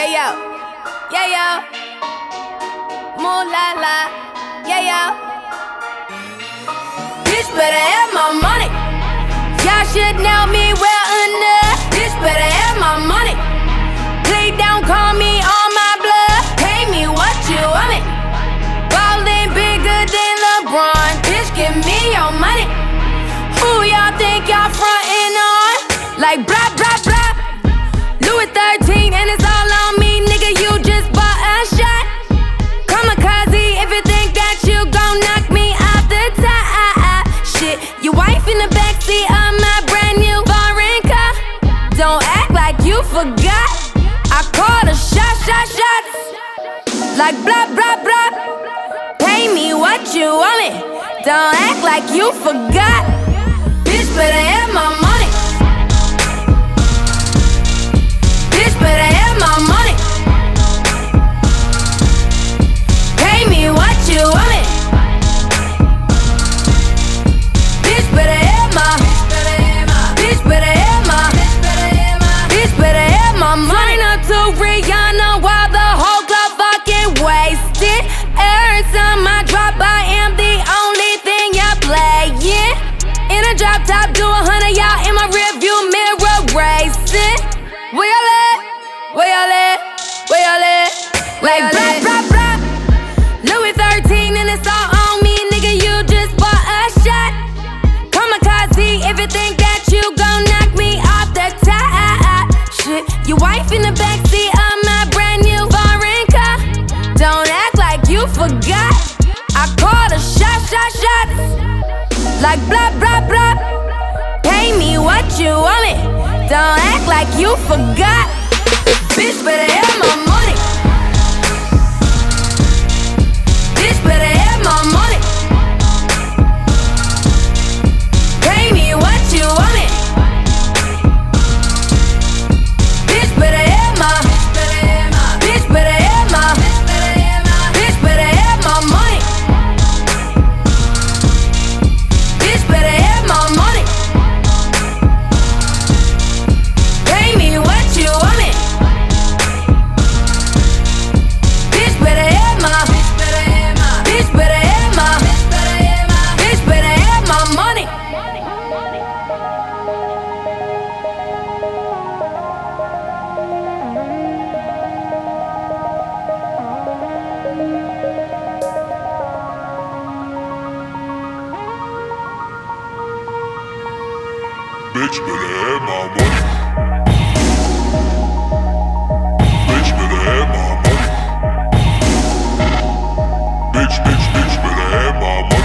Yeah, yo. Yeah, yo. Moo la. Yeah, yo. Bitch better have my money. Y'all should know me well enough. Bitch better have my money. Please don't call me on my blood. Pay me what you want it. Ballin' bigger than LeBron. Bitch, give me your money. Who y'all think y'all frontin' on? Like blah blah blah. Louis 13 and it's all Like blah blah blah. Pay me what you want me. Don't act like you forgot. Bitch better have my money. Bitch better have my money. Pay me what you want me. Bitch better have my. Bitch better have my. Bitch better have my money. up to Rihanna Like blah blah blah. Louis 13 and it's all on me, nigga. You just bought a shot. Kamikaze if you think that you gon' knock me off the top. Shit, your wife in the backseat of my brand new foreign car. Don't act like you forgot. I called a shot, shot, shots. Like blah blah blah. Pay me what you want me. Don't act like you forgot. Bitch better have my money. Bitch better have my money. Bitch, bitch, bitch better have my money.